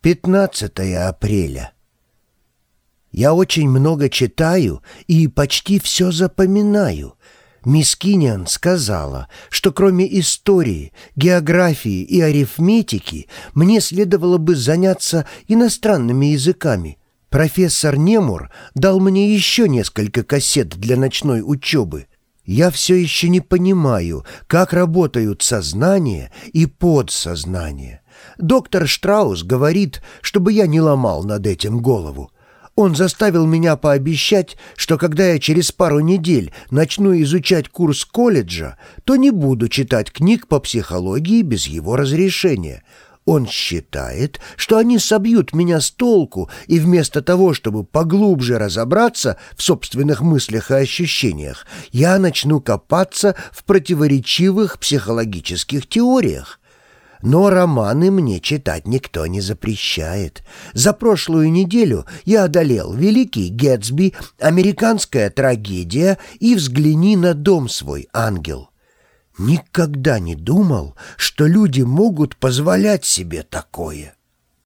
15 апреля. Я очень много читаю и почти все запоминаю. Мисс Киниан сказала, что кроме истории, географии и арифметики мне следовало бы заняться иностранными языками. Профессор Немур дал мне еще несколько кассет для ночной учебы. Я все еще не понимаю, как работают сознание и подсознание. Доктор Штраус говорит, чтобы я не ломал над этим голову. Он заставил меня пообещать, что когда я через пару недель начну изучать курс колледжа, то не буду читать книг по психологии без его разрешения. Он считает, что они собьют меня с толку, и вместо того, чтобы поглубже разобраться в собственных мыслях и ощущениях, я начну копаться в противоречивых психологических теориях. Но романы мне читать никто не запрещает. За прошлую неделю я одолел «Великий Гетсби», «Американская трагедия» и «Взгляни на дом свой, ангел». Никогда не думал, что люди могут позволять себе такое.